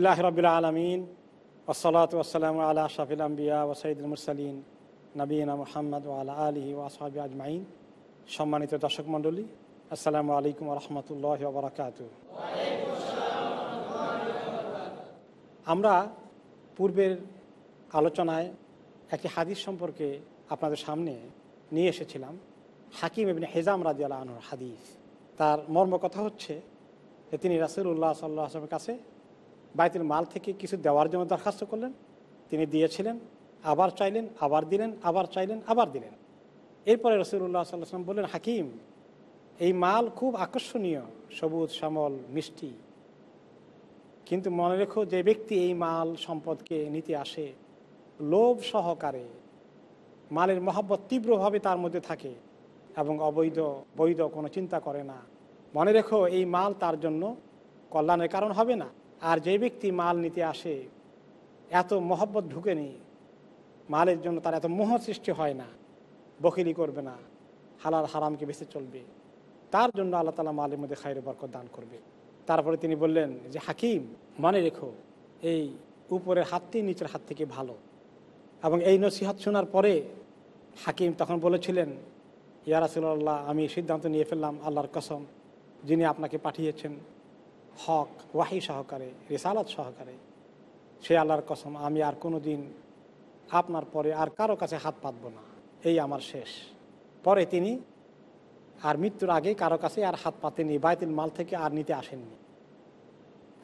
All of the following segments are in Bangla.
আলহামদুলিল্লাহ রবিল আলমিন ওসলাত ওসালাম আল্লাহ শাফিল আম্বিয়া ও সঈদুল মুরসালিন নবীনা মোহাম্মদ আল্লাহ আলহি ওয়াসাবি আজমাইন সম্মানিত দর্শক মণ্ডলী, আসসালামু আলাইকুম রহমতুল্লাহ বরাকাত আমরা পূর্বের আলোচনায় একটি হাদিস সম্পর্কে আপনাদের সামনে নিয়ে এসেছিলাম, হাকিম এবিন হেজাম রাজি আল্লাহ আনহর হাদিস। তার মর্ম কথা হচ্ছে তিনি রাসুল্লাহ সাল্লাহ আসলামের কাছে বাইতুল মাল থেকে কিছু দেওয়ার জন্য দরখাস্ত করলেন। তিনি দিয়েছিলেন, আবার চাইলেন, আবার দিলেন, আবার চাইলেন, আবার দিলেন। এরপরে রসুল্লাহ সাল্লাম বললেন, হাকিম, এই মাল খুব আকর্ষণীয়, সবুজ, শ্যামল, মিষ্টি। কিন্তু মনে রেখো যে ব্যক্তি এই মাল সম্পদকে নিতে আসে, লোভ সহকারে, মালের মহাব্বত তীব্রভাবে তার মধ্যে থাকে এবং অবৈধ, বৈধ কোনো চিন্তা করে না। মনে রেখো এই মাল তার জন্য কল্যাণের কারণ হবে না। আর যে ব্যক্তি মাল নিতে আসে, এত মহব্বত ঢুকেনি মালের জন্য তার এত মোহ সৃষ্টি হয় না, বকিলি করবে না, হালাল হারামকে বেঁচে চলবে। তার জন্য আল্লাহ তালা মালের মধ্যে খায়ের বরকত দান করবে। তারপরে তিনি বললেন যে, হাকিম, মনে রেখো, এই উপরের হাতটি নিচের হাত থেকে ভালো। এবং এই নসিহত শোনার পরে হাকিম তখন বলেছিলেন ইয়ারাসুল্লাহ আমি সিদ্ধান্ত নিয়ে ফেললাম আল্লাহর কসম, যিনি আপনাকে পাঠিয়েছেন হক, ওয়াহি সহকারে, রেসালত সহকারে। সে আল্লাহর কসম, আমি আর কোনো দিন আপনার পরে আর কারও কাছে হাত পাতব না। এই আমার শেষ। পরে তিনি আর মৃত্যুর আগে কারও কাছে আর হাত পাতেনি বাইতুল মাল থেকে আর নিতে আসেননি।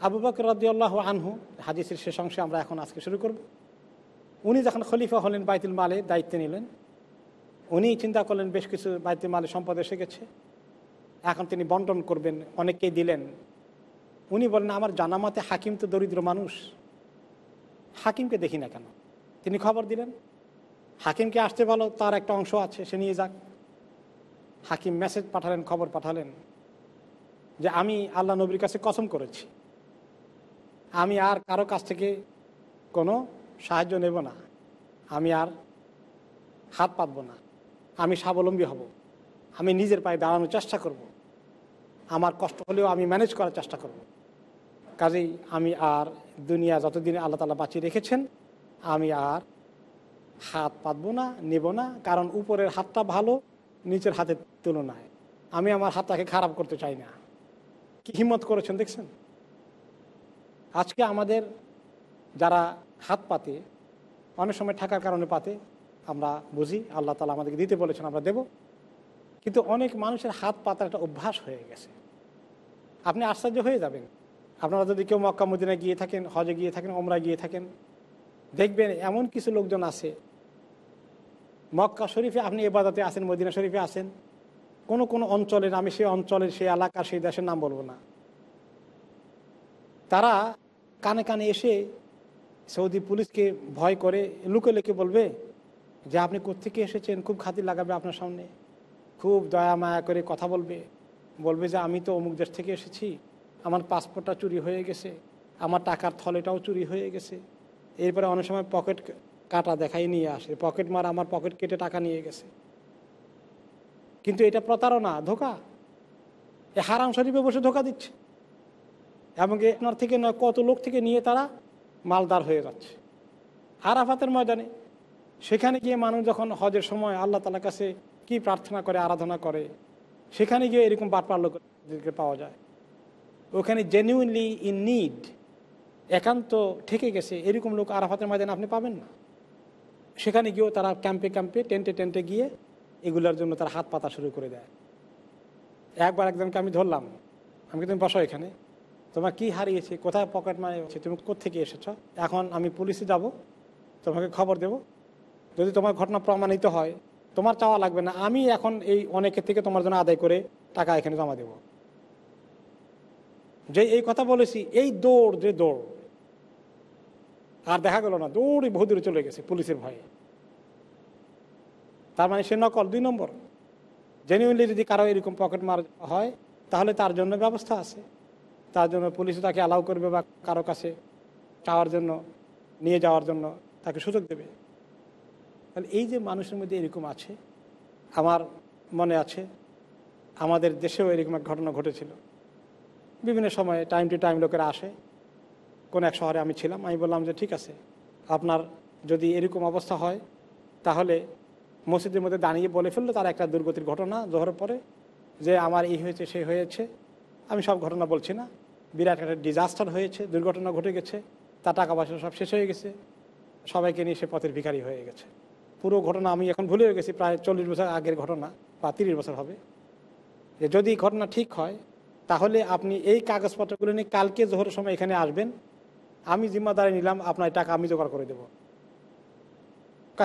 আবু বকর রদিয়াল্লাহ আনহু, হাদিসের শেষ অংশে আমরা এখন আজকে শুরু করব। উনি যখন খলিফা হলেন বাইতুল মালে দায়িত্ব নিলেন উনি চিন্তা করলেন, বেশ কিছু বাইতুল মালে সম্পদ এসে গেছে। এখন তিনি বন্টন করবেন, অনেককেই দিলেন। উনি বলেন, আমার জানামাতে হাকিম তো দরিদ্র মানুষ। হাকিমকে দেখি না কেন? তিনি খবর দিলেন, হাকিমকে আসতে বলো, তার একটা অংশ আছে, সে নিয়ে যাক। হাকিম মেসেজ পাঠালেন, খবর পাঠালেন যে, আমি আল্লাহ নবীর কাছে কসম করেছি। আমি আর কারও কাছ থেকে কোনো সাহায্য নেব না। আমি আর হাত পাতব না। আমি স্বাবলম্বী হব। আমি নিজের পায়ে দাঁড়ানোর চেষ্টা করব। আমার কষ্ট হলেও আমি ম্যানেজ করার চেষ্টা করব। কাজেই আমি আর দুনিয়া যতদিন আল্লাহ তালা বাঁচিয়ে রেখেছেন, আমি আর হাত পাতবো না, নেব না, কারণ উপরের হাতটা ভালো, নিচের হাতের তুলনায়। আমি আমার হাতটাকে খারাপ করতে চাই না। কি হিম্মত করেছেন দেখছেন? আজকে আমাদের যারা হাত পাতে, অনেক সময় থাকার কারণে পাতে, আমরা বুঝি, আল্লাহ তালা আমাদেরকে দিতে বলেছেন, আমরা দেব। কিন্তু অনেক মানুষের হাত পাতার একটা অভ্যাস হয়ে গেছে। আপনি আশ্চর্য হয়ে যাবেন। আপনারা যদি কেউ মক্কা, মদিনায় গিয়ে থাকেন, হজে গিয়ে থাকেন ওমরা গিয়ে থাকেন, দেখবেন এমন কিছু লোকজন আছে। মক্কা শরীফে আপনি এবাদাতে আসেন মদিনা শরীফে আসেন কোনো কোনো অঞ্চলের, আমি সেই অঞ্চলের, সেই এলাকার, সেই দেশের নাম বলব না। তারা কানে কানে এসে সৌদি পুলিশকে ভয় করে, লুকে লুকে বলবে যে আপনি কোথেকে এসেছেন, খুব খাতির লাগাবে আপনার সামনে। খুব দয়া মায়া করে কথা বলবে। বলবে যে আমি তো অমুক দেশ থেকে এসেছি আমার পাসপোর্টটা চুরি হয়ে গেছে, আমার টাকার থলেটাও চুরি হয়ে গেছে। এরপরে অনেক সময় পকেট কাটা দেখাই নিয়ে আসে পকেট মার আমার পকেট কেটে টাকা নিয়ে গেছে। কিন্তু এটা প্রতারণা, ধোকা। এ হারাম শরীফে বসে ধোকা দিচ্ছে। এবং আপনার থেকে নয়, কত লোক থেকে নিয়ে তারা মালদার হয়ে যাচ্ছে। আরাফাতের ময়দানে। সেখানে গিয়ে মানুষ যখন হজের সময় আল্লাহ তালার কাছে কি প্রার্থনা করে, আরাধনা করে, সেখানে গিয়ে এরকম লোকদেরকে পাওয়া যায়। ওখানে জেনুইনলি ইন নিড একান্ত ঠেকে গেছে, এরকম লোক আরাফাতের ময়দানে আপনি পাবেন না। সেখানে গিয়েও তারা ক্যাম্পে ক্যাম্পে টেন্টে টেন্টে গিয়ে এগুলোর জন্য তারা হাত পাতা শুরু করে দেয়। একবার একজনকে আমি ধরলাম, আমি তুমি বসো এখানে। তোমার কি হারিয়েছে? কোথায় পকেট মারিয়েছে তুমি কোথেকে এসেছ? এখন আমি পুলিশে যাব, তোমাকে খবর দেব। যদি তোমার ঘটনা প্রমাণিত হয়, তোমার চাওয়া লাগবে না। আমি এখন এই অনেকের থেকে তোমার জন্য আদায় করে টাকা এখানে জমা দেব। যে এই কথা বলেছি, এই দৌড় যে দৌড়, আর দেখা গেল না, দৌড়ই বহু দূরে চলে গেছে পুলিশের ভয়ে। তার মানে সে নকল, দুই নম্বর। জেনুইনলি যদি কারও এরকম পকেট মার হয়, তাহলে তার জন্য ব্যবস্থা আছে। তার জন্য পুলিশ তাকে অ্যালাউ করবে বা কারও কাছে চাওয়ার জন্য, নিয়ে যাওয়ার জন্য তাকে সুযোগ দেবে। তাহলে এই যে মানুষের মধ্যে এরকম আছে, আমার মনে আছে, আমাদের দেশেও এরকম এক ঘটনা ঘটেছিল। বিভিন্ন সময়ে টাইম টু টাইম লোকেরা আসে। কোন এক শহরে আমি ছিলাম, আমি বললাম যে ঠিক আছে, আপনার যদি এরকম অবস্থা হয়, তাহলে মসজিদের মধ্যে দাঁড়িয়ে বলে ফেলল তার একটা দুর্গতির ঘটনা জোহরের পরে, যে আমার এই হয়েছে সেই হয়েছে। আমি সব ঘটনা বলছি না। বিরাট একটা ডিজাস্টার হয়েছে, দুর্ঘটনা ঘটে গেছে, তার টাকা পয়সা সব শেষ হয়ে গেছে। সবাইকে নিয়ে সে পথের ভিখারি হয়ে গেছে। পুরো ঘটনা আমি এখন ভুলে গেছি, প্রায় চল্লিশ বছর আগের ঘটনা বা তিরিশ বছর হবে। যে যদি ঘটনা ঠিক হয় তাহলে আপনি এই কাগজপত্রগুলো নিয়ে কালকে জোহরের সময় এখানে আসবেন। আমি জিম্মাদারি নিলাম, আপনার টাকা আমি জোগাড় করে দেবো।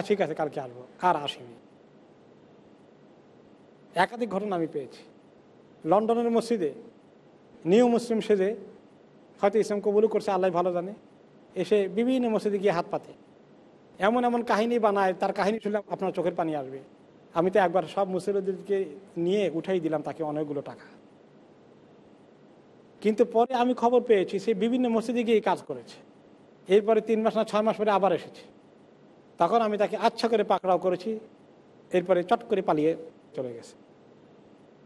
ঠিক আছে, কালকে আসব। আর আসিনি। একাধিক ঘটনা আমি পেয়েছি। লন্ডনের মসজিদে, নিউ মুসলিম সেজে, হয়তো ইসলাম কবুলও করছে, আল্লাহ ভালো জানে, এসে বিভিন্ন মসজিদে গিয়ে হাত পাতে। এমন এমন কাহিনী বানায়, তার কাহিনী শুনলে আপনার চোখের পানি আসবে। আমি তো একবার সব মুসলিমদেরকে নিয়ে উঠাই দিলাম তাকে অনেকগুলো টাকা। কিন্তু পরে আমি খবর পেয়েছি সে বিভিন্ন মসজিদে গিয়ে কাজ করেছে। এরপরে তিন মাস না ছয় মাস পরে আবার এসেছে। তখন আমি তাকে আচ্ছা করে পাকড়াও করেছি, এরপরে চট করে পালিয়ে চলে গেছে।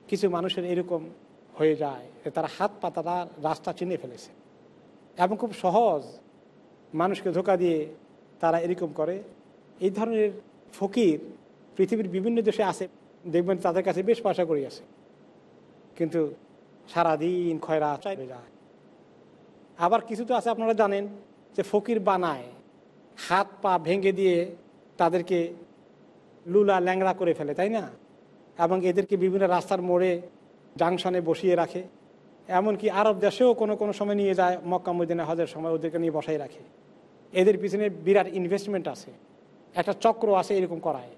কিছু মানুষের এরকম হয়ে যায় তারা হাত পাতাটা রাস্তা চিনে ফেলেছে। এবং খুব সহজ মানুষকে ধোকা দিয়ে তারা এরকম করে। এই ধরনের ফকির পৃথিবীর বিভিন্ন দেশে আছে, দেখবেন তাদের কাছে বেশ পয়সা করি আছে। কিন্তু সারাদিন খয়রা চাইবে যায় আবার কিছু তো আছে আপনারা জানেন যে ফকির বানায়, হাত পা ভেঙে দিয়ে তাদেরকে লুলা ল্যাংড়া করে ফেলে, তাই না? এবং এদেরকে বিভিন্ন রাস্তার মোড়ে জাংশনে বসিয়ে রাখে। এমনকি আরব দেশেও কোনো কোনো সময় নিয়ে যায়, মক্কা মদিনা হজের সময় ওদেরকে নিয়ে বসাই রাখে। এদের পিছনে বিরাট ইনভেস্টমেন্ট আছে। একটা চক্র আছে এরকম করায়।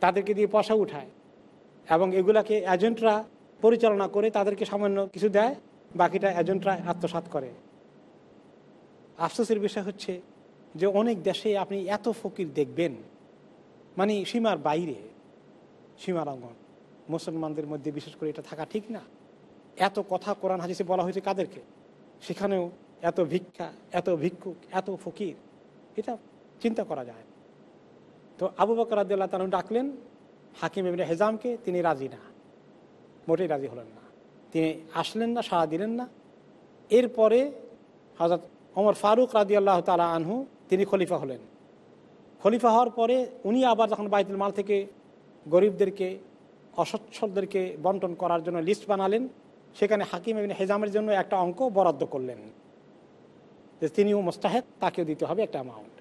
তাদেরকে দিয়ে পয়সা উঠায়। এবং এগুলাকে এজেন্টরা পরিচালনা করে তাদেরকে সামান্য কিছু দেয়, বাকিটা এজেন্টরা আত্মসাত করে। আফসোসের বিষয় হচ্ছে যে অনেক দেশে আপনি এত ফকির দেখবেন মানে সীমার বাইরে সীমার অঙ্গন মুসলমানদের মধ্যে বিশেষ করে এটা থাকা ঠিক না। এত কথা কোরআন হাদিসে বলা হয়েছে কাদেরকে? সেখানেও এত ভিক্ষা, এত ভিক্ষুক, এত ফকির, এটা চিন্তা করা যায় তো আবু বকর আদিল্লাহ তালু ডাকলেন হাকিম এমনি হেজামকে, তিনি রাজি না। মোটেই রাজি হলেন না। তিনি আসলেন না, সাড়া দিলেন না। এরপরে হজরত ওমর ফারুক রাজি আল্লাহ তালা আনহু তিনি খলিফা হলেন। খলিফা হওয়ার পরে উনি আবার যখন বাইতুল মাল থেকে গরিবদেরকে, অসচ্ছলদেরকে বন্টন করার জন্য লিস্ট বানালেন, সেখানে হাকিম এমনি হেজামের জন্য একটা অঙ্ক বরাদ্দ করলেন যে তিনিও মোস্তাহেদ তাকেও দিতে হবে একটা অ্যামাউন্ট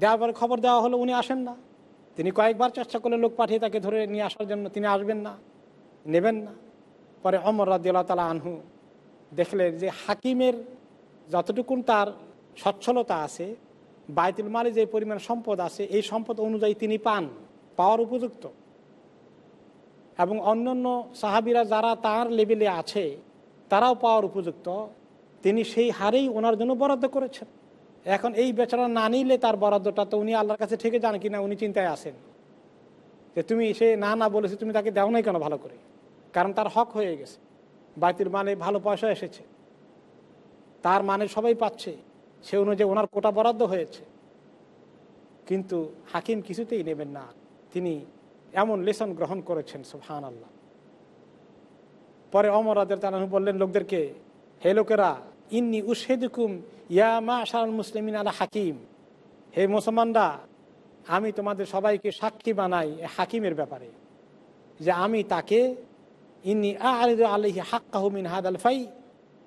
দেওয়ার পরে খবর দেওয়া হলো উনি আসেন না। তিনি কয়েকবার চেষ্টা করলে লোক পাঠিয়ে তাকে ধরে নিয়ে আসার জন্য, তিনি আসবেন না। নেবেন না। পরে অমর রাজিউল্লাহ তালা আনহু দেখলেন যে হাকিমের যতটুকুন তার সচ্ছলতা আছে, বাইতুল মালে যে পরিমাণ সম্পদ আছে, এই সম্পদ অনুযায়ী তিনি পান, পাওয়ার উপযুক্ত। এবং অন্যান্য সাহাবিরা যারা তার লেভেলে আছে, তারাও পাওয়ার উপযুক্ত। তিনি সেই হারেই ওনার জন্য বরাদ্দ করেছেন। এখন এই বেচারা না নিলে তার বরাদ্দটা তো উনি আল্লাহর কাছে থেকে যান কিনা উনি চিন্তায় আসেন যে তুমি সে না না বলেছে, তুমি তাকে দেও নাই কেন ভালো করে? কারণ তার হক হয়ে গেছে। বাইতির মানে ভালো পয়সা এসেছে। তার মানে সবাই পাচ্ছে। সে অনুযায়ী ওনার কোটা বরাদ্দ হয়েছে। কিন্তু হাকিম কিছুতেই নেবেন না। তিনি এমন লেসন গ্রহণ করেছেন সুহান আল্লাহ পরে অমর আদের তালাহু বললেন, লোকদেরকে, হে লোকেরা, ইন্নি উশেদুকুম ইয়া মা শাহুল মুসলিমিন আলা হাকিম। হে মুসলমানরা, আমি তোমাদের সবাইকে সাক্ষী বানাই হাকিমের ব্যাপারে। যে আমি তাকে আলিদ আলহি হাক্কাহমিন হাদ আল ফাই।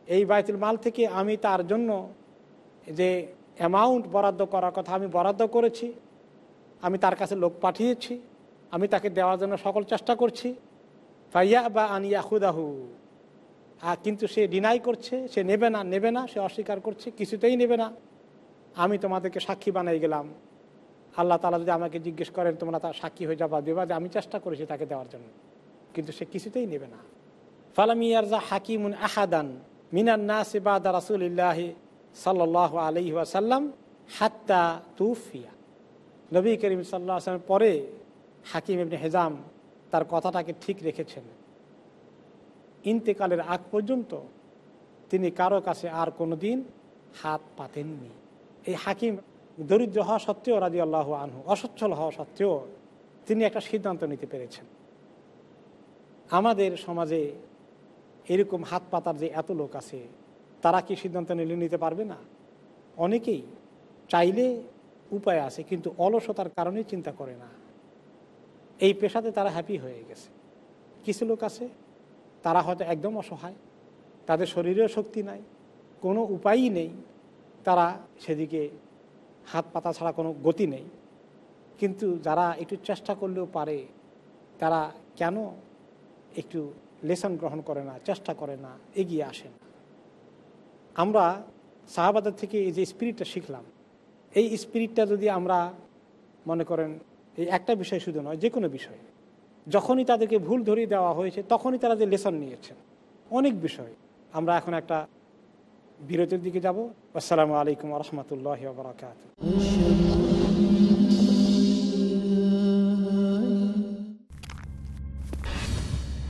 এই বাইতুল মাল থেকে আমি তার জন্য যে অ্যামাউন্ট বরাদ্দ করার কথা আমি বরাদ্দ করেছি, আমি তার কাছে লোক পাঠিয়েছি, আমি তাকে দেওয়ার জন্য সকল চেষ্টা করছি। ফাইয়া বা আনিয়া খুদাহু আর কিন্তু সে ডিনাই করছে, সে নেবে না নেবে না, সে অস্বীকার করছে, কিছুতেই নেবে না। আমি তোমাদেরকে সাক্ষী বানাই গেলাম। আল্লাহ তালা যদি আমাকে জিজ্ঞেস করেন, তোমরা তার সাক্ষী হয়ে যাবা, দেবা যে আমি চেষ্টা করেছি তাকে দেওয়ার জন্য। কিন্তু সে কিছুতেই নেবে না। ফালামিয়ারজা হাকিমুন আহাদান মিনান নাসে বাদা রাসুলিল্লাহ সাল্লাহ আলহি ওয়াসাল্লাম হাত্তা তুফিয়া। নবী করিম সাল্লাহ আসলামের পরে হাকিম এমনি হেজাম তার কথাটাকে ঠিক রেখেছেন। ইন্তেকালের আগ পর্যন্ত তিনি কারও কাছে আর কোনো দিন হাত পাতেননি। এই হাকিম দরিদ্র হওয়া সত্ত্বেও রাজি আল্লাহ আনহু, অসচ্ছল হওয়া সত্ত্বেও তিনি একটা সিদ্ধান্ত নিতে পেরেছেন। আমাদের সমাজে এরকম হাত পাতার যে এত লোক আছে, তারা কি সিদ্ধান্ত নিলে নিতে পারবে না? অনেকেই চাইলে উপায় আছে, কিন্তু অলসতার কারণে চিন্তা করে না। এই পেশাতে তারা হ্যাপি হয়ে গেছে। কিছু লোক আছে, তারা হয়তো একদম অসহায়, তাদের শরীরেও শক্তি নাই, কোনো উপায়ই নেই, তারা সেদিকে হাত পাতা ছাড়া কোনো গতি নেই। কিন্তু যারা একটু চেষ্টা করলেও পারে, তারা কেন একটু লেসন গ্রহণ করে না, চেষ্টা করে না, এগিয়ে আসে না আমরা শাহবাদের থেকে এই যে স্পিরিটটা শিখলাম, এই স্পিরিটটা যদি আমরা মনে করেন এই একটা বিষয় শুধু নয়, যে কোনো বিষয়, যখনই তাদেরকে ভুল ধরিয়ে দেওয়া হয়েছে, তখনই তারা যে লেসন নিয়েছেন। অনেক বিষয়। আমরা এখন একটা বিরতির দিকে যাব। আসসালামু আলাইকুম রহমতুল্লাহ বরাকাত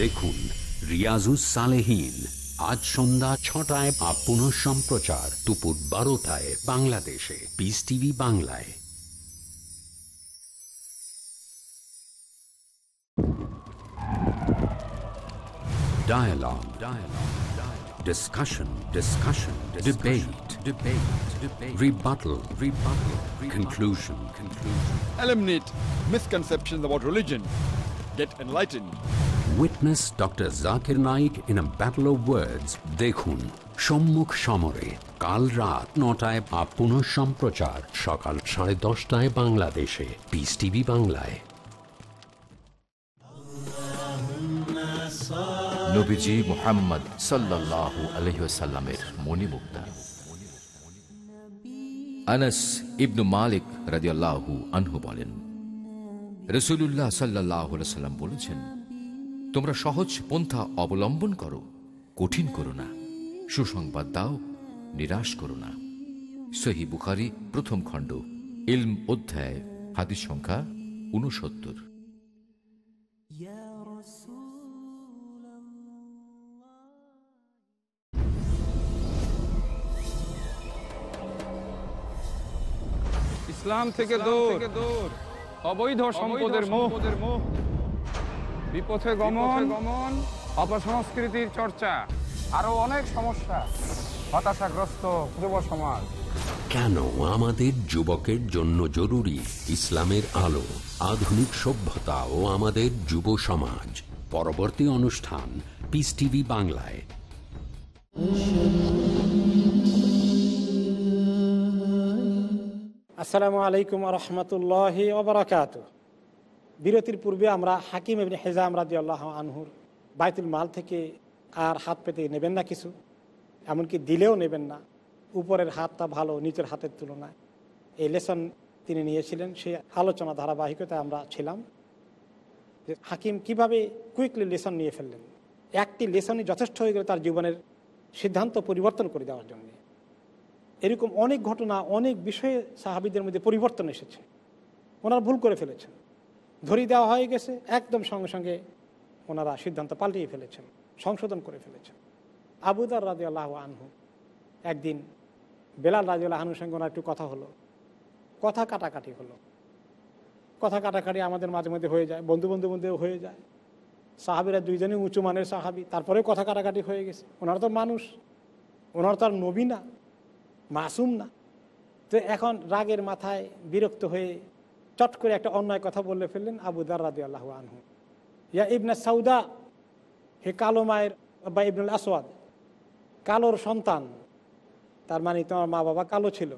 দেখুন রিয়াজুস সালেহীন আজ সন্ধ্যা ছটায় পুনঃ সম্প্রচার দুপুর বারোটায় বাংলাদেশে পিস টিভি বাংলায় Dialogue. Dialogue. Dialogue. Discussion. Discussion. Debate. Debate. Debate. Rebuttal. Rebuttal. Conclusion. Conclusion. Eliminate misconceptions about religion. Get enlightened. Witness Dr. Zakir Naik in a battle of. দেখুন, সম্মুখ সমরে, কাল রাত নটায় বা পুনঃ সম্প্রচার, সকাল সাড়ে দশটায় বাংলাদেশে পিস টিভি বাংলায় নবীজি মোহাম্মদ সাল্লাল্লাহু ইবনু মালিক আনহু বলেন বলেছেন তোমরা সহজ পন্থা অবলম্বন করো কঠিন করো না সুসংবাদ দাও নিরাশ করো না। সহি বুখারি প্রথম খণ্ড ইলম অধ্যায় হাদিস সংখ্যা উনসত্তর ইসলাম থেকে দূর। অবৈধ সম্পদের মোহ। বিপথে গমন গমন। অপসংস্কৃতির চর্চা আরও অনেক সমস্যা হতাশাগ্রস্ত যুব সমাজ। কেন আমাদের যুবকের জন্য জরুরি ইসলামের আলো আধুনিক সভ্যতা ও আমাদের যুব সমাজ? পরবর্তী অনুষ্ঠান পিস টিভি বাংলায়। আসসালামু আলাইকুম রহমতুল্লাহ ওবরাকাত বিরতির পূর্বে আমরা হাকিম এমনি হেজাম রাজি আল্লাহ আনহুর বাইতুল মাল থেকে আর হাত পেতে নেবেন না কিছু, এমনকি দিলেও নেবেন না। উপরের হাতটা ভালো, নিচের হাতের তুলনায়। এই লেসন তিনি নিয়েছিলেন সেই আলোচনা ধারাবাহিকতায় আমরা ছিলাম যে হাকিম কীভাবে কুইকলি লেসন নিয়ে ফেললেন। একটি লেসনই যথেষ্ট হয়ে গেল তার জীবনের সিদ্ধান্ত পরিবর্তন করে দেওয়ার জন্য। এরকম অনেক ঘটনা, অনেক বিষয়ে সাহাবিদের মধ্যে পরিবর্তন এসেছে। ওনারা ভুল করে ফেলেছেন। ধরিয়ে দেওয়া হয়ে গেছে, একদম সঙ্গে সঙ্গে ওনারা সিদ্ধান্ত পাল্টিয়ে ফেলেছেন, সংশোধন করে ফেলেছেন। আবুদার রাজি আল্লাহ আনহু, একদিন বেলাল রাজি আল্লাহ আনহুর সঙ্গে ওনার একটু কথা হলো। কথা কাটাকাটি হলো। কথা কাটাকাটি আমাদের মাঝে মধ্যে হয়ে যায়, বন্ধু বন্ধু মধ্যেও হয়ে যায়। সাহাবিরা দুইজনই উঁচু মানের সাহাবি তারপরে কথা কাটাকাটি হয়ে গেছে। ওনারা তো মানুষ, ওনারা তো আর নবী না, মাসুম না। তো এখন রাগের মাথায় বিরক্ত হয়ে চট করে একটা অন্যায় কথা বলে ফেললেন আবু দার রাদি আল্লাহ আনহু। ইয়া ইবনা সাউদা, হে কালো মায়ের বা ইবনুল আসওয়াদ কালোর সন্তান, তার মানে তোমার মা বাবা কালো ছিল।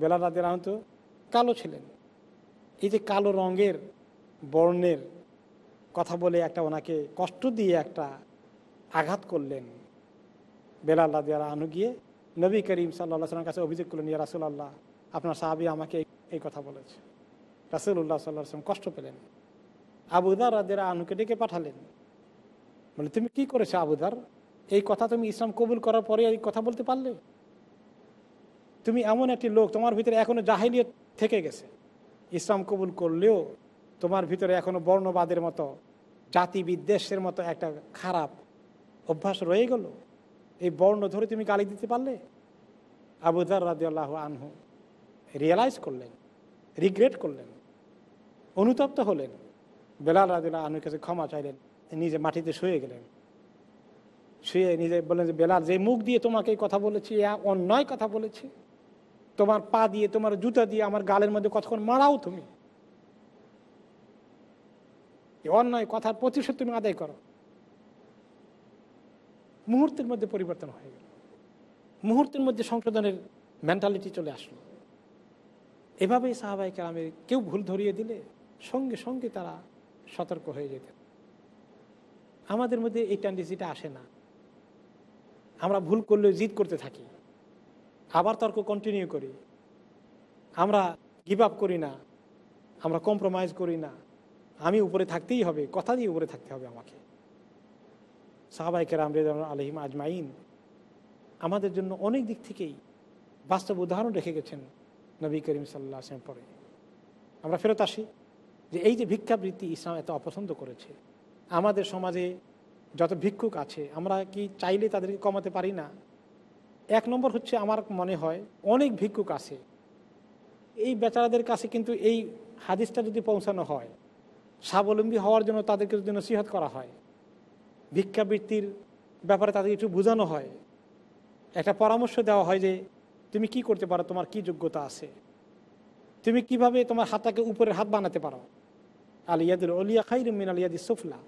বেলা আহত তো কালো ছিলেন। এই যে কালো রঙের, বর্ণের কথা বলে একটা ওনাকে কষ্ট দিয়ে একটা আঘাত করলেন। বেলাল রাদিয়ার আনু গিয়ে নবী করিম সাল্লাহ সাল্লামের কাছে অভিযোগ করলেন, ইয়া রাসুল্লাহ আপনার সাহাবি আমাকে এই কথা বলেছে। রাসুল্লাহ সাল্লাহ সাল্লাম কষ্ট পেলেন। আবুদার রাদের আনুকে ডেকে পাঠালেন। বলে, তুমি কি করেছ আবুদার এই কথা তুমি ইসলাম কবুল করার পরে এই কথা বলতে পারলে? তুমি এমন একটি লোক, তোমার ভিতরে এখনও জাহিলিয়ত থেকে গেছে। ইসলাম কবুল করলেও তোমার ভিতরে এখনও বর্ণবাদের মতো জাতি বিদ্বেষের মতো একটা খারাপ অভ্যাস রয়ে গেল। এই বর্ণ ধরে তুমি গালি দিতে পারলে? আবুদার রাজিয়াল্লাহ আনহু রিয়েলাইজ করলেন রিগ্রেট করলেন। অনুতপ্ত হলেন। বেলাল রাজিল্লাহ আনুর কাছে ক্ষমা চাইলেন। নিজে মাটিতে শুয়ে গেলেন। শুয়ে নিজে বললেন যে, বেলাল, যে মুখ দিয়ে তোমাকে এই কথা বলেছি অন্যায় কথা বলেছি। তোমার পা দিয়ে, তোমার জুতা দিয়ে, আমার গালের মধ্যে কতক্ষণ মারাও তুমি। অন্যায় কথার প্রতিশোধ তুমি আদায় করো। মুহূর্তের মধ্যে পরিবর্তন হয়ে গেল। মুহূর্তের মধ্যে সংশোধনের মেন্টালিটি চলে আসলো। এভাবেই সাহাবাই কালামের কেউ ভুল ধরিয়ে দিলে? সঙ্গে সঙ্গে তারা সতর্ক হয়ে যেতেন। আমাদের মধ্যে এই টেন্ডেন্সিটা আসে না। আমরা ভুল করলেও জিদ করতে থাকি। আবার তর্ক কন্টিনিউ করি। আমরা গিভ আপ করি না। আমরা কম্প্রোমাইজ করি না। আমি উপরে থাকতেই হবে, কথা দিয়ে উপরে থাকতে হবে আমাকে। সাহাবাইকের আমরেদ আলহিম আজমাইন আমাদের জন্য অনেক দিক থেকেই বাস্তব উদাহরণ রেখে গেছেন নবী করিম আসলাম পরে। আমরা ফেরত আসি। যে এই যে ভিক্ষাবৃত্তি ইসলাম এত অপছন্দ করেছে, আমাদের সমাজে যত ভিক্ষুক আছে, আমরা কি চাইলে তাদেরকে কমাতে পারি না? এক নম্বর হচ্ছে আমার মনে হয় অনেক ভিক্ষুক আছে। এই বেচারাদের কাছে কিন্তু এই হাদিসটা যদি পৌঁছানো হয়, স্বাবলম্বী হওয়ার জন্য তাদেরকে যদি নসিহত করা হয়, ভিক্ষাবৃত্তির ব্যাপারে তাদের একটু বোঝানো হয়। একটা পরামর্শ দেওয়া হয় যে, তুমি কি করতে পারো? তোমার কি যোগ্যতা আছে? তুমি কীভাবে তোমার হাতটাকে উপরের হাত বানাতে পারো? আলিয়াদুল অলিয়া খাইর মিন আলিয়াদি সুফলা।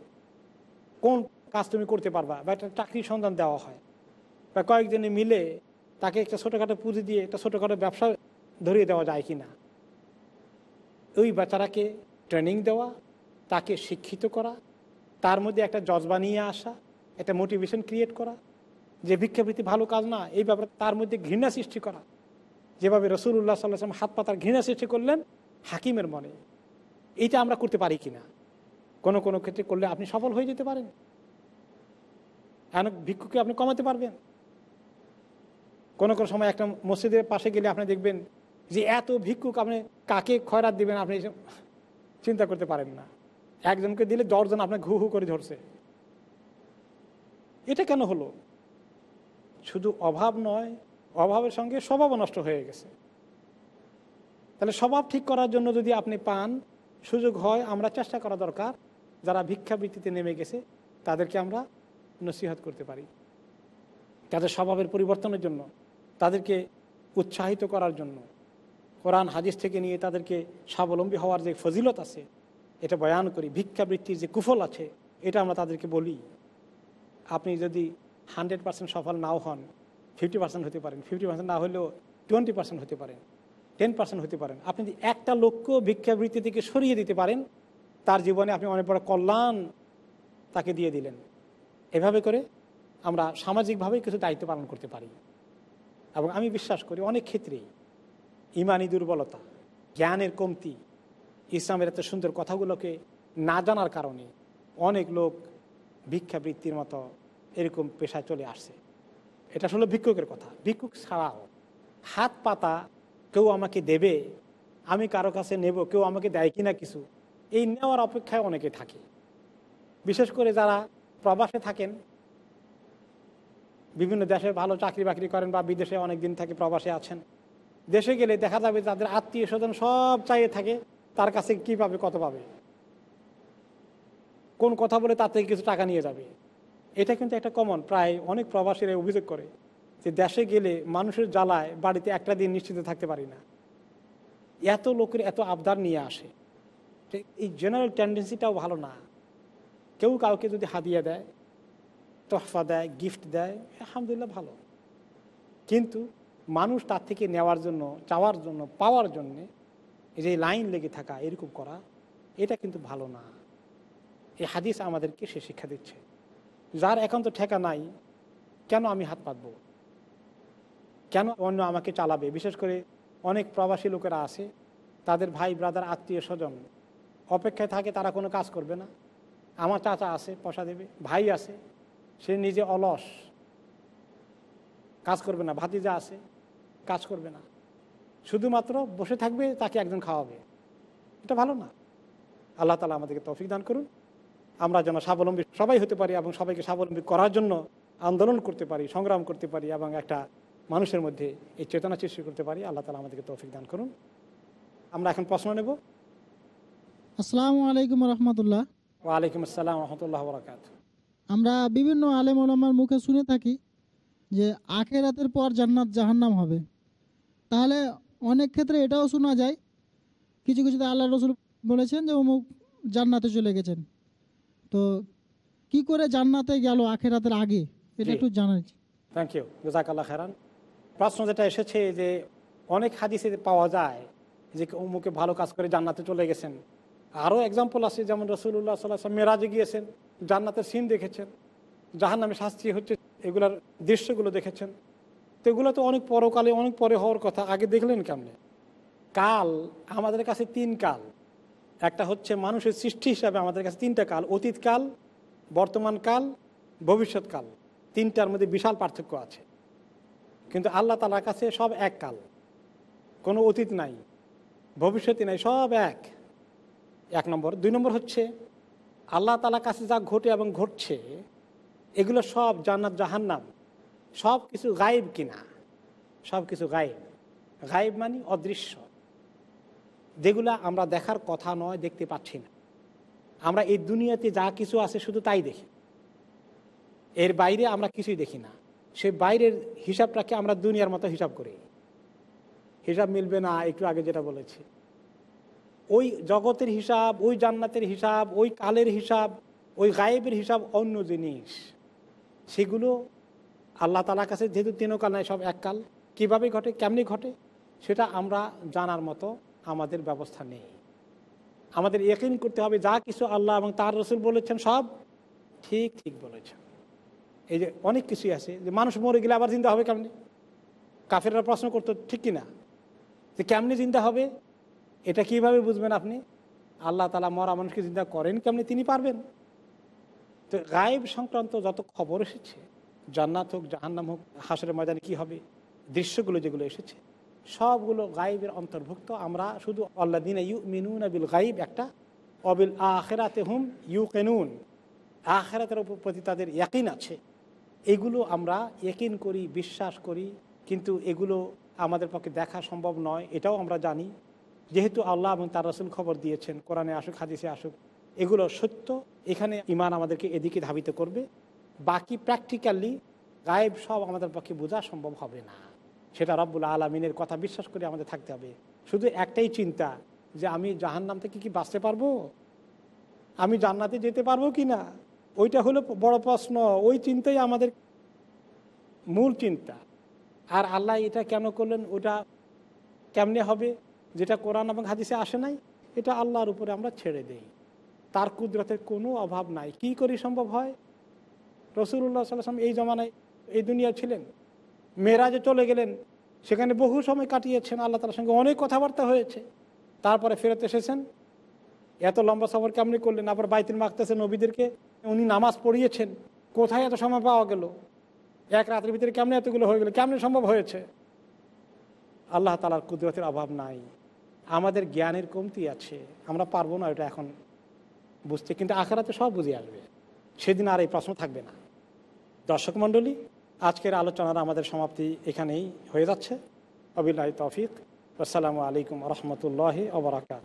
কোন কাজ তুমি করতে পারবা? বা একটা চাকরির সন্ধান দেওয়া হয়। বা কয়েকজনে মিলে তাকে একটা ছোটোখাটো পুঁজি দিয়ে একটা ছোটোখাটো ব্যবসা ধরিয়ে দেওয়া যায় কি না ওই বাচ্চারাকে ট্রেনিং দেওয়া, তাকে শিক্ষিত করা, তার মধ্যে একটা জজবা নিয়ে আসা, একটা মোটিভেশন ক্রিয়েট করা, যে ভিক্ষাবৃত্তি ভালো কাজ না, এই ব্যাপারে তার মধ্যে ঘৃণা সৃষ্টি করা। যেভাবে রসুল রসুল্লাহ সাল্লাম হাত পাতার ঘৃণা সৃষ্টি করলেন হাকিমের মনে। এইটা আমরা করতে পারি কিনা? কোনো কোনো ক্ষেত্রে করলে আপনি সফল হয়ে যেতে পারেন? এমন ভিক্ষুকে আপনি কমাতে পারবেন? কোনো কোনো সময় একটা মসজিদের পাশে গেলে আপনি দেখবেন যে এত ভিক্ষুক আপনি কাকে খয়রাত দিবেন আপনি চিন্তা করতে পারেন না। একজনকে দিলে দশজন আপনার ঘু হু করে ধরছে। এটা কেন হলো? শুধু অভাব নয়, অভাবের সঙ্গে স্বভাবও নষ্ট হয়ে গেছে। তাহলে স্বভাব ঠিক করার জন্য যদি আপনি পান সুযোগ হয়, আমরা চেষ্টা করা দরকার, যারা ভিক্ষাবৃত্তিতে নেমে গেছে, তাদেরকে আমরা নসিহত করতে পারি। তাদের স্বভাবের পরিবর্তনের জন্য, তাদেরকে উৎসাহিত করার জন্য, কোরআন, হাদিস থেকে নিয়ে তাদেরকে স্বাবলম্বী হওয়ার যে ফজিলত আছে, এটা বয়ান করি, ভিক্ষাবৃত্তির যে কুফল আছে, এটা আমরা তাদেরকে বলি। আপনি যদি হান্ড্রেড পার্সেন্ট সফল নাও হন, ফিফটি পার্সেন্ট হতে পারেন, ফিফটি পার্সেন্ট না হলেও টোয়েন্টি পার্সেন্ট হতে পারেন। টেন পার্সেন্ট হতে পারেন। আপনি যদি একটা লোককেও ভিক্ষাবৃত্তি থেকে সরিয়ে দিতে পারেন, তার জীবনে আপনি অনেক বড় কল্যাণ তাকে দিয়ে দিলেন। এভাবে করে আমরা সামাজিকভাবেই কিছু দায়িত্ব পালন করতে পারি। এবং আমি বিশ্বাস করি অনেক ক্ষেত্রেই ইমানি দুর্বলতা, জ্ঞানের কমতি, ইসলামের এত সুন্দর কথাগুলোকে না জানার কারণে অনেক লোক ভিক্ষাবৃত্তির মতো এরকম পেশায় চলে আসছে। এটা আসলে ভিক্ষুকের কথা। ভিক্ষুক ছাড়াও হাত পাতা কেউ আমাকে দেবে, আমি কারও কাছে নেব, কেউ আমাকে দেয় কিনা কিছু, এই নেওয়ার অপেক্ষায় অনেকে থাকে। বিশেষ করে যারা প্রবাসে থাকেন, বিভিন্ন দেশে ভালো চাকরি বাকরি করেন বা বিদেশে অনেক দিন থাকে প্রবাসে আছেন, দেশে গেলে দেখা যাবে তাদের আত্মীয় স্বজন সব চাইয়ে থাকে, তার কাছে কি পাবে, কত পাবে? কোন কথা বলে তার থেকে কিছু টাকা নিয়ে যাবে? এটা কিন্তু একটা কমন প্রায় অনেক প্রবাসীরা অভিযোগ করে। যে দেশে গেলে মানুষের জ্বালায় বাড়িতে একটা দিন নিশ্চিত থাকতে পারি না। এত লোকের এত আবদার নিয়ে আসে। এই জেনারেল টেন্ডেন্সিটাও ভালো না। কেউ কাউকে যদি হাদিয়া দেয়, তোহফা দেয় গিফট দেয়, আলহামদুলিল্লাহ ভালো। কিন্তু মানুষ তার থেকে নেওয়ার জন্য, চাওয়ার জন্য, পাওয়ার জন্যে যে লাইন লেগে থাকা, এরকম করা, এটা কিন্তু ভালো না। এই হাদিস আমাদেরকে সে শিক্ষা দিচ্ছে। যার এখন তো ঠেকা নাই, কেন আমি হাত পাতব? কেন অন্য আমাকে চালাবে? বিশেষ করে অনেক প্রবাসী লোকেরা আছে, তাদের ভাই ব্রাদার আত্মীয় স্বজন অপেক্ষায় থাকে, তারা কোনো কাজ করবে না। আমার চাচা আছে, পয়সা দেবে, ভাই আছে, সে নিজে অলস, কাজ করবে না। ভাতিজা আছে, কাজ করবে না। শুধুমাত্র বসে থাকবে, তাকে একজন খাওয়াবে। এটা ভালো না। আল্লাহ তালা আমাদেরকে তৌফিক দান করুন। আমরা যেন স্বাবলম্বী সবাই হতে পারি এবং সবাইকে স্বাবলম্বী করার জন্য আন্দোলন করতে পারি, সংগ্রাম করতে পারি এবং একটা মানুষের মধ্যে এই চেতনা সৃষ্টি করতে পারি আল্লাহ তালা আমাদেরকে তৌফিক দান করুন। আমরা এখন প্রশ্ন নেব। আসসালামু আলাইকুম রহমতুল্লাহ। ওয়ালাইকুম আসসালাম রহমতুল্লাহ বরাকাত। আমরা বিভিন্ন আলেম ওলামার মুখে শুনে থাকি যে আখেরাতের পর জান্নাত জাহান্নাম হবে। তাহলে অনেক ক্ষেত্রে এটাও শোনা যায় কিছু কিছুতে আল্লাহ রসুল বলেছেন যে অমুক জান্নাতে চলে গেছেন। তো কি করে জান্নাতে গেল আখেরাতের আগে? এটা একটু জানাই থ্যাংক ইউ জাজাকাল্লাহ খেরান প্রশ্ন যেটা এসেছে যে অনেক হাদিসে পাওয়া যায় যে অমুকে ভালো কাজ করে জান্নাতে চলে গেছেন। আরও এক্সাম্পল আছে, যেমন রসুল্লাহ সাল্লাহ মেরাজে গিয়েছেন, জান্নাতের সিন দেখেছেন জাহান নামে শাস্তি হচ্ছে এগুলার দৃশ্যগুলো দেখেছেন। তো এগুলো তো অনেক পরকালে, অনেক পরে হওয়ার কথা, আগে দেখলেন কেমনে? কাল, আমাদের কাছে তিন কাল। একটা হচ্ছে মানুষের সৃষ্টি হিসাবে আমাদের কাছে তিনটা কাল অতীতকাল বর্তমান কাল ভবিষ্যৎকাল তিনটার মধ্যে বিশাল পার্থক্য আছে। কিন্তু আল্লাহ তালার কাছে সব এক কাল। কোনো অতীত নাই ভবিষ্যতে নাই, সব এক। এক নম্বর। দুই নম্বর হচ্ছে, আল্লাহ তালার কাছে যা ঘটে এবং ঘটছে, এগুলো সব জান্নাত, জাহান্নাম। সব কিছু গায়েব কিনা? সব কিছু গায়েব। গায়েব মানে অদৃশ্য। যেগুলা আমরা দেখার কথা নয়, দেখতে পাচ্ছি না। আমরা এই দুনিয়াতে যা কিছু আছে শুধু তাই দেখি। এর বাইরে আমরা কিছুই দেখি না। সে বাইরের হিসাবটাকে আমরা দুনিয়ার মতো হিসাব করি। হিসাব মিলবে না, একটু আগে যেটা বলেছি। ওই জগতের হিসাব, ওই জান্নাতের হিসাব, ওই কালের হিসাব, ওই গায়েবের হিসাব অন্য জিনিস। সেগুলো আল্লাহ তালার কাছে যেহেতু তিনকাল নাই, সব এককাল। কীভাবে ঘটে, কেমনি ঘটে, সেটা আমরা জানার মতো আমাদের ব্যবস্থা নেই। আমাদের একিন করতে হবে, যা কিছু আল্লাহ এবং তার রসুল বলেছেন, সব ঠিক ঠিক বলেছেন। এই যে অনেক কিছুই আছে। যে মানুষ মরে গেলে আবার চিন্তা হবে কেমনি? কাফেররা প্রশ্ন করতো, ঠিক কিনা? যে কেমনি চিন্তা হবে? এটা কীভাবে বুঝবেন আপনি? আল্লাহ তালা মরা মানুষকে চিন্তা করেন কেমনি? তিনি পারবেন। তো গায়েব সংক্রান্ত যত খবর এসেছে, জান্নাত হোক, জাহান্নাম হোক, হাসরের ময়দানে কি হবে? দৃশ্যগুলো যেগুলো এসেছে, সবগুলো গায়েবের অন্তর্ভুক্ত। আমরা শুধু আল্লাহ দিন ইউ মিনুন আবিল গাইব একটা, অবিল আখেরাতে হুম ইউ কেনুন আখেরাতের প্রতি তাদের ইয়াকিন আছে। এগুলো আমরা একিন করি, বিশ্বাস করি, কিন্তু এগুলো আমাদের পক্ষে দেখা সম্ভব নয়, এটাও আমরা জানি। যেহেতু আল্লাহ এবং তার রসুল খবর দিয়েছেন, কোরআনে আসুক, হাদিসে আসুক, এগুলো সত্য। এখানে ইমান আমাদেরকে এদিকে ধাবিত করবে। বাকি প্র্যাকটিক্যালি গায়েব সব আমাদের পক্ষে বোঝা সম্ভব হবে না। সেটা রব্বুল আলমিনের কথা বিশ্বাস করে আমাদের থাকতে হবে। শুধু একটাই চিন্তা, যে আমি জাহান্নাম থেকে কি বাঁচতে পারব? আমি জান্নাতে যেতে পারব কি না ওইটা হলো বড় প্রশ্ন। ওই চিন্তাই আমাদের মূল চিন্তা। আর আল্লাহ এটা কেন করলেন, ওটা কেমনে হবে, যেটা কোরআন এবং হাদিসে আসে নাই, এটা আল্লাহর উপরে আমরা ছেড়ে দেই। তার কুদরতের কোনো অভাব নাই। কি করি সম্ভব হয়? রসুল্লাহ সাল্লাম এই জমানায় এই দুনিয়া ছিলেন। মেয়েরাজে চলে গেলেন। সেখানে বহু সময় কাটিয়েছেন। আল্লাহ তালার সঙ্গে অনেক কথাবার্তা হয়েছে। তারপরে ফেরত এসেছেন। এত লম্বা সফর কেমনি করলেন? আবার বাইতুল মাকতেছে নবীদেরকে উনি নামাজ পড়িয়েছেন। কোথায় এত সময় পাওয়া গেল? এক রাতের ভিতরে কেমনে এতগুলো হয়ে গেল? কেমনে সম্ভব হয়েছে? আল্লাহ তালার কুদরতের অভাব নাই। আমাদের জ্ঞানের কমতি আছে। আমরা পারব না এটা এখন বুঝতে, কিন্তু আখারাতে সব বুঝে আসবে। সেদিন আর এই প্রশ্ন থাকবে না। দর্শক মণ্ডলী, আজকের আলোচনার আমাদের সমাপ্তি এখানেই হয়ে যাচ্ছে। অবিল্লাহ তৌফিক। আসসালামু আলাইকুম রহমতুল্লাহ ওবরাকাত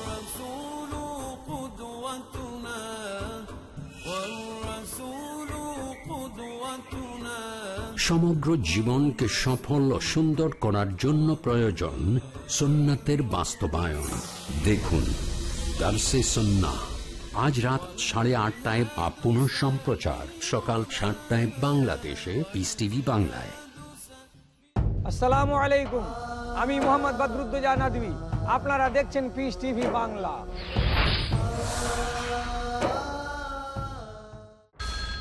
সমগ্র জীবনকে সফল ও সুন্দর করার জন্য প্রয়োজন সুন্নাতের বাস্তবায়ন। দেখুন আজ রাত সাড়ে আটটায় বা পুনঃ সম্প্রচার, সকাল সাতটায় বাংলাদেশে পিস টিভি বাংলায়। আসসালামু আলাইকুম, আমি মোহাম্মদ বদরুদ্দোজা আপনারা দেখছেন Peace TV Bangla.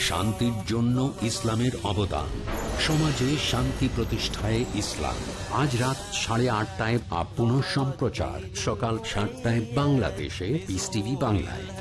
শান্তির জন্য ইসলামের অবদান। সমাজে শান্তি প্রতিষ্ঠায় ইসলাম। আজ রাত সাড়ে আটটায় আপন পুনঃ সম্প্রচার সকাল সাতটায় বাংলাদেশে বাংলায়।